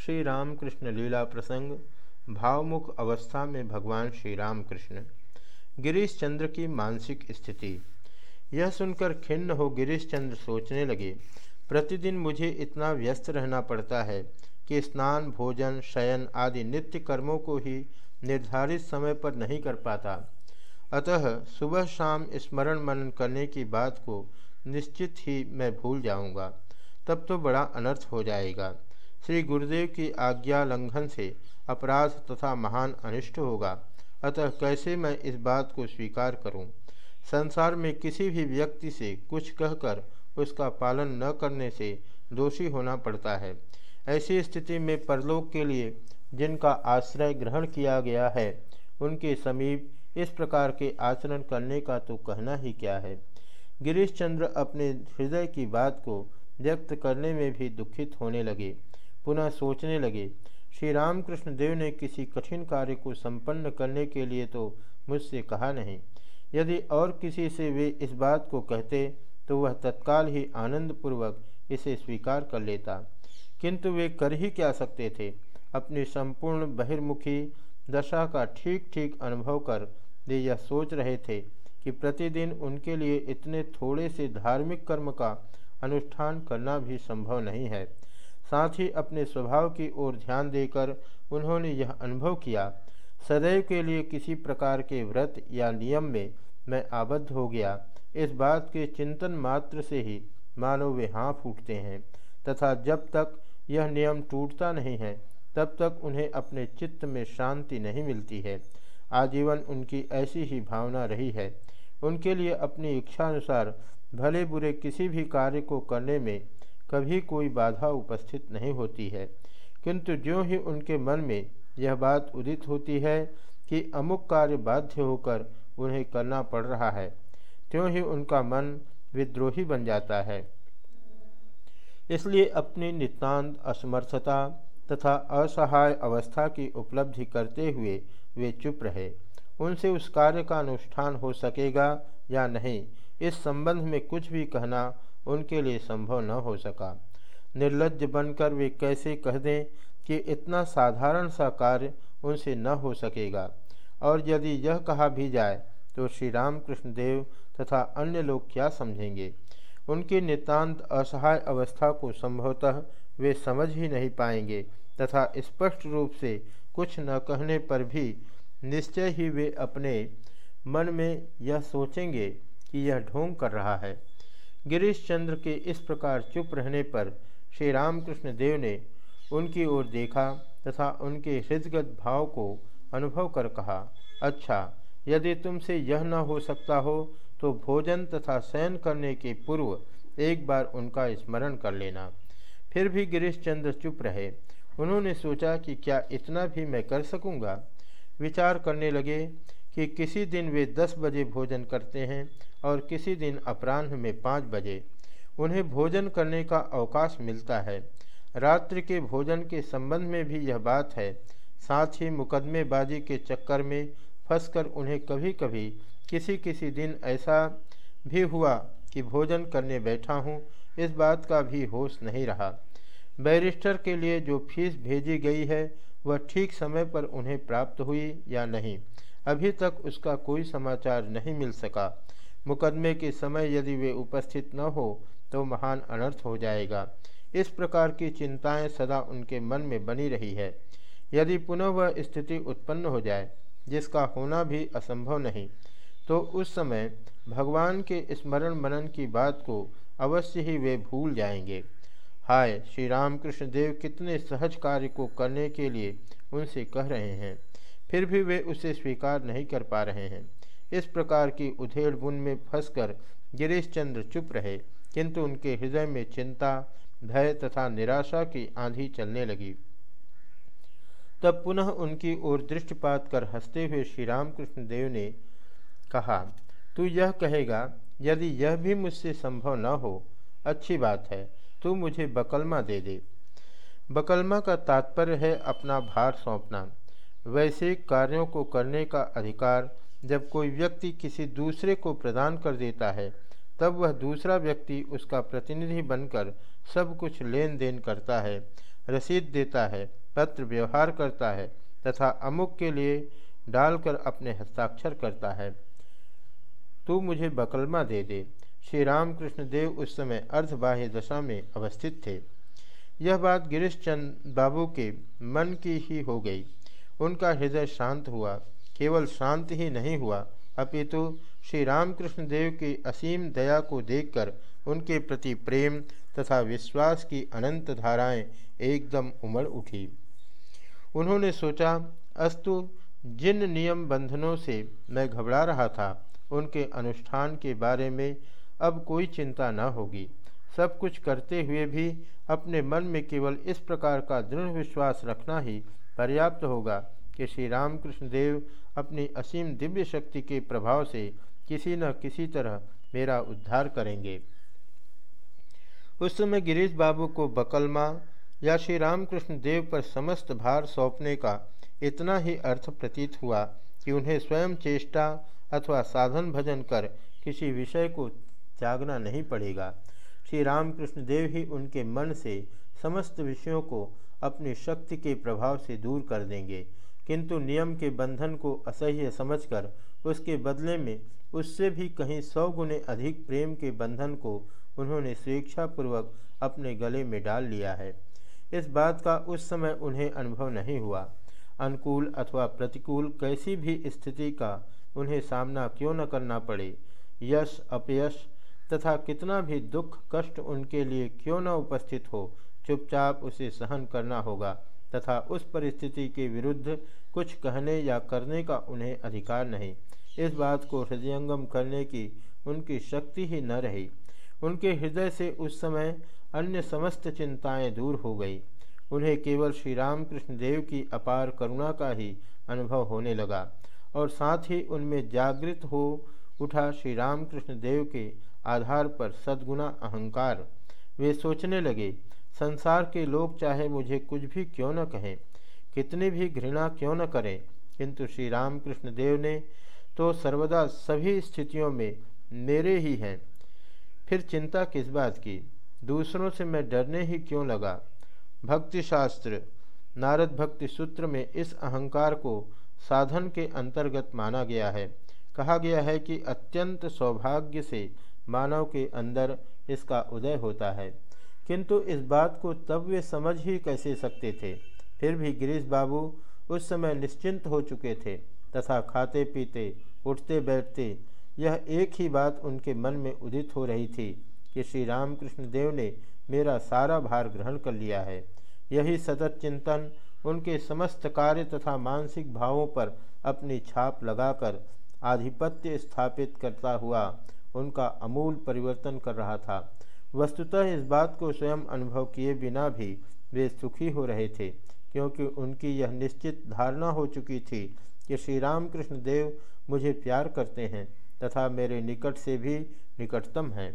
श्री रामकृष्ण लीला प्रसंग, भावमुख अवस्था में भगवान श्री रामकृष्ण गिरीश चंद्र की मानसिक स्थिति। यह सुनकर खिन्न हो गिरीश चंद्र सोचने लगे, प्रतिदिन मुझे इतना व्यस्त रहना पड़ता है कि स्नान, भोजन, शयन आदि नित्य कर्मों को ही निर्धारित समय पर नहीं कर पाता। अतः सुबह शाम स्मरण मनन करने की बात को निश्चित ही मैं भूल जाऊँगा, तब तो बड़ा अनर्थ हो जाएगा। श्री गुरुदेव की आज्ञा लंघन से अपराध तथा महान अनिष्ट होगा। अतः कैसे मैं इस बात को स्वीकार करूँ? संसार में किसी भी व्यक्ति से कुछ कहकर उसका पालन न करने से दोषी होना पड़ता है। ऐसी स्थिति में परलोक के लिए जिनका आश्रय ग्रहण किया गया है, उनके समीप इस प्रकार के आचरण करने का तो कहना ही क्या है? गिरीश चंद्र अपने हृदय की बात को व्यक्त करने में भी दुखित होने लगे। पुनः सोचने लगे, श्री रामकृष्ण देव ने किसी कठिन कार्य को संपन्न करने के लिए तो मुझसे कहा नहीं। यदि और किसी से वे इस बात को कहते तो वह तत्काल ही आनंदपूर्वक इसे स्वीकार कर लेता। किंतु वे कर ही क्या सकते थे? अपनी संपूर्ण बहिर्मुखी दशा का ठीक ठीक अनुभव कर वे यह सोच रहे थे कि प्रतिदिन उनके लिए इतने थोड़े से धार्मिक कर्म का अनुष्ठान करना भी संभव नहीं है। साथ ही अपने स्वभाव की ओर ध्यान देकर उन्होंने यह अनुभव किया, सदैव के लिए किसी प्रकार के व्रत या नियम में मैं आबद्ध हो गया। इस बात के चिंतन मात्र से ही मानो वे हाँ फूटते हैं, तथा जब तक यह नियम टूटता नहीं है, तब तक उन्हें अपने चित्त में शांति नहीं मिलती है। आजीवन उनकी ऐसी ही भावना रही है। उनके लिए अपनी इच्छानुसार भले बुरे किसी भी कार्य को करने में कभी कोई बाधा उपस्थित नहीं होती है। किंतु जो ही उनके मन में यह बात उदित होती है कि अमुक कार्य बाध्य होकर उन्हें करना पड़ रहा है, त्यों ही उनका मन विद्रोही बन जाता है। इसलिए अपनी नितान्त असमर्थता तथा असहाय अवस्था की उपलब्धि करते हुए वे चुप रहे। उनसे उस कार्य का अनुष्ठान हो सकेगा या नहीं, इस संबंध में कुछ भी कहना उनके लिए संभव न हो सका। निर्लज बनकर वे कैसे कह दें कि इतना साधारण सा कार्य उनसे न हो सकेगा? और यदि यह कहा भी जाए तो श्री रामकृष्ण देव तथा अन्य लोग क्या समझेंगे? उनकी नितांत असहाय अवस्था को संभवतः वे समझ ही नहीं पाएँगे तथा स्पष्ट रूप से कुछ न कहने पर भी निश्चय ही वे अपने मन में यह सोचेंगे कि यह ढोंग कर रहा है। गिरीश चंद्र के इस प्रकार चुप रहने पर श्री रामकृष्ण देव ने उनकी ओर देखा तथा उनके हृदगत भाव को अनुभव कर कहा अच्छा यदि तुमसे यह न हो सकता हो तो भोजन तथा शयन करने के पूर्व एक बार उनका स्मरण कर लेना। फिर भी गिरीश चंद्र चुप रहे। उन्होंने सोचा कि क्या इतना भी मैं कर सकूँगा? विचार करने लगे। कि किसी दिन वे दस बजे भोजन करते हैं और किसी दिन अपराह्न में पाँच बजे। उन्हें भोजन करने का अवकाश मिलता है। रात्रि के भोजन के संबंध में भी यह बात है। साथ ही मुकदमेबाजी के चक्कर में फंसकर उन्हें कभी कभी किसी किसी दिन ऐसा भी हुआ कि भोजन करने बैठा हूँ, इस बात का भी होश नहीं रहा। बैरिस्टर के लिए जो फ़ीस भेजी गई है, वह ठीक समय पर उन्हें प्राप्त हुई या नहीं? अभी तक उसका कोई समाचार नहीं मिल सका। मुकदमे के समय यदि वे उपस्थित न हो तो महान अनर्थ हो जाएगा। इस प्रकार की चिंताएँ सदा उनके मन में बनी रही है। यदि पुनः वह स्थिति उत्पन्न हो जाए, जिसका होना भी असंभव नहीं तो उस समय भगवान के स्मरण मनन की बात को अवश्य ही वे भूल जाएँगे। हाय, श्री रामकृष्ण देव कितने सहज कार्य को करने के लिए उनसे कह रहे हैं। फिर भी वे उसे स्वीकार नहीं कर पा रहे हैं। इस प्रकार की उधेड़ बुन में फंसकर गिरीश चंद्र चुप रहे, किंतु उनके हृदय में चिंता, भय तथा निराशा की आंधी चलने लगी। तब पुनः उनकी ओर दृष्टिपात कर हँसते हुए श्री रामकृष्ण देव ने कहा, तू यह कहेगा, यदि यह भी मुझसे संभव न हो, अच्छी बात है, तू मुझे बकलमा दे दे। बकलमा का तात्पर्य है अपना भार सौंपना। वैश्विक कार्यों को करने का अधिकार जब कोई व्यक्ति किसी दूसरे को प्रदान कर देता है, तब वह दूसरा व्यक्ति उसका प्रतिनिधि बनकर सब कुछ लेन देन करता है, रसीद देता है, पत्र व्यवहार करता है तथा अमुक के लिए डालकर अपने हस्ताक्षर करता है। तू मुझे बकलमा दे दे। श्री रामकृष्ण देव उस समय अर्धबाह्य दशा में अवस्थित थे। यह बात गिरीश चंद बाबू के मन की ही हो गई। उनका हृदय शांत हुआ, केवल शांत ही नहीं हुआ। अपितु श्री रामकृष्ण देव की असीम दया को देखकर उनके प्रति प्रेम तथा विश्वास की अनंत धाराएँ एकदम उमड़ उठी। उन्होंने सोचा, अस्तु, जिन नियम बंधनों से मैं घबरा रहा था, उनके अनुष्ठान के बारे में अब कोई चिंता न होगी। सब कुछ करते हुए भी अपने मन में केवल इस प्रकार का दृढ़ विश्वास रखना ही पर्याप्त होगा कि श्री रामकृष्ण देव अपनी असीम दिव्य शक्ति के प्रभाव से किसी न किसी तरह मेरा उद्धार करेंगे। उस समय गिरीश बाबू को बकलमा या श्री रामकृष्ण देव पर समस्त भार सौंपने का इतना ही अर्थ प्रतीत हुआ कि उन्हें स्वयं चेष्टा अथवा साधन भजन कर किसी विषय को त्यागना नहीं पड़ेगा। श्री रामकृष्ण देव ही उनके मन से समस्त विषयों को अपनी शक्ति के प्रभाव से दूर कर देंगे। किंतु नियम के बंधन को असह्य समझकर उसके बदले में उससे भी कहीं सौ गुने अधिक प्रेम के बंधन को उन्होंने स्वेच्छापूर्वक अपने गले में डाल लिया है। इस बात का उस समय उन्हें अनुभव नहीं हुआ। अनुकूल अथवा प्रतिकूल कैसी भी स्थिति का उन्हें सामना क्यों न करना पड़े? यश, अपयश तथा कितना भी दुख, कष्ट उनके लिए क्यों न उपस्थित हो चुपचाप उसे सहन करना होगा तथा उस परिस्थिति के विरुद्ध कुछ कहने या करने का उन्हें अधिकार नहीं। इस बात को हृदयंगम करने की उनकी शक्ति ही न रही। उनके हृदय से उस समय अन्य समस्त चिंताएँ दूर हो गई। उन्हें केवल श्री रामकृष्ण देव की अपार करुणा का ही अनुभव होने लगा और साथ ही उनमें जागृत हो उठा श्री रामकृष्ण देव के आधार पर सद्गुना अहंकार। वे सोचने लगे संसार के लोग चाहे मुझे कुछ भी क्यों न कहें, कितनी भी घृणा क्यों न करें, किंतु श्री रामकृष्ण देव ने तो सर्वदा सभी स्थितियों में मेरे ही हैं। फिर चिंता किस बात की? दूसरों से मैं डरने ही क्यों लगा? भक्ति शास्त्र नारद भक्ति सूत्र में इस अहंकार को साधन के अंतर्गत माना गया है। कहा गया है कि अत्यंत सौभाग्य से मानव के अंदर इसका उदय होता है। किंतु इस बात को तब वे समझ ही कैसे सकते थे? फिर भी गिरीश बाबू उस समय निश्चिंत हो चुके थे, तथा खाते पीते, उठते बैठते, यह एक ही बात उनके मन में उदित हो रही थी कि श्री रामकृष्ण देव ने मेरा सारा भार ग्रहण कर लिया है। यही सतत चिंतन उनके समस्त कार्य तथा मानसिक भावों पर अपनी छाप लगाकर आधिपत्य स्थापित करता हुआ उनका अमूल परिवर्तन कर रहा था। वस्तुतः इस बात को स्वयं अनुभव किए बिना भी वे सुखी हो रहे थे, क्योंकि उनकी यह निश्चित धारणा हो चुकी थी कि श्री राम कृष्ण देव मुझे प्यार करते हैं तथा मेरे निकट से भी निकटतम हैं।